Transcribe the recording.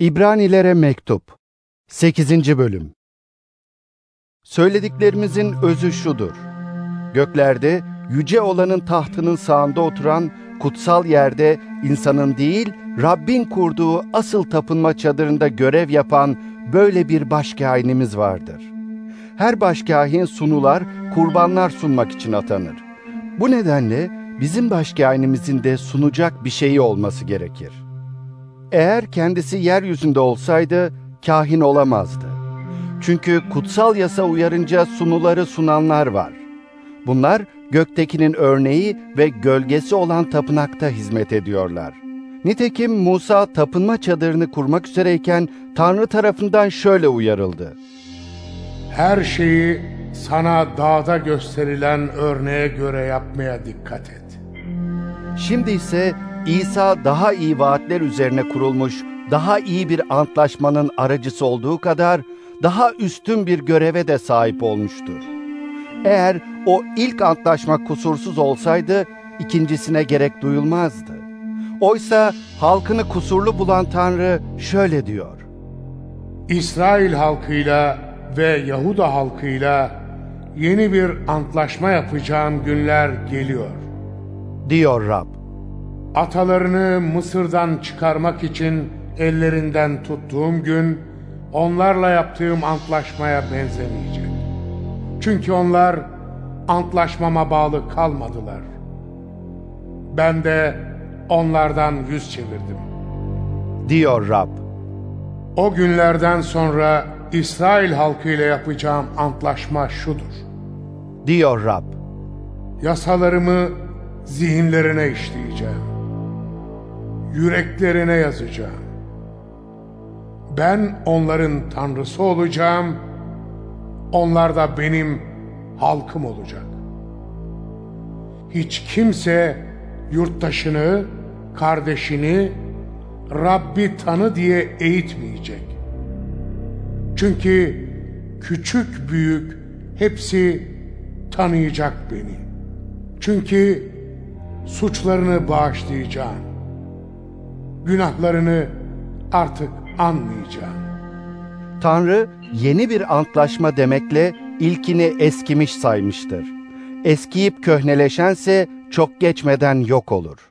İbranilere Mektup 8. Bölüm Söylediklerimizin özü şudur. Göklerde yüce olanın tahtının sağında oturan kutsal yerde insanın değil Rabbin kurduğu asıl tapınma çadırında görev yapan böyle bir başkâhinimiz vardır. Her başkâhin sunular, kurbanlar sunmak için atanır. Bu nedenle bizim başkâhinimizin de sunacak bir şeyi olması gerekir.'' Eğer kendisi yeryüzünde olsaydı kahin olamazdı. Çünkü kutsal yasa uyarınca sunuları sunanlar var. Bunlar göktekinin örneği ve gölgesi olan tapınakta hizmet ediyorlar. Nitekim Musa tapınma çadırını kurmak üzereyken Tanrı tarafından şöyle uyarıldı. Her şeyi sana dağda gösterilen örneğe göre yapmaya dikkat et. Şimdi ise İsa daha iyi vaatler üzerine kurulmuş, daha iyi bir antlaşmanın aracısı olduğu kadar daha üstün bir göreve de sahip olmuştur. Eğer o ilk antlaşma kusursuz olsaydı ikincisine gerek duyulmazdı. Oysa halkını kusurlu bulan Tanrı şöyle diyor. İsrail halkıyla ve Yahuda halkıyla yeni bir antlaşma yapacağım günler geliyor. Diyor Rab atalarını Mısır'dan çıkarmak için ellerinden tuttuğum gün onlarla yaptığım antlaşmaya benzemeyecek. Çünkü onlar antlaşmama bağlı kalmadılar. Ben de onlardan yüz çevirdim. Diyor Rab. O günlerden sonra İsrail halkıyla yapacağım antlaşma şudur. Diyor Rab. Yasalarımı zihinlerine işleyeceğim yüreklerine yazacağım. Ben onların tanrısı olacağım, onlar da benim halkım olacak. Hiç kimse yurttaşını, kardeşini Rabbi tanı diye eğitmeyecek. Çünkü küçük büyük hepsi tanıyacak beni. Çünkü suçlarını bağışlayacağım günahlarını artık anmayacağım. Tanrı yeni bir antlaşma demekle ilkini eskimiş saymıştır. Eskiyip köhneleşense çok geçmeden yok olur.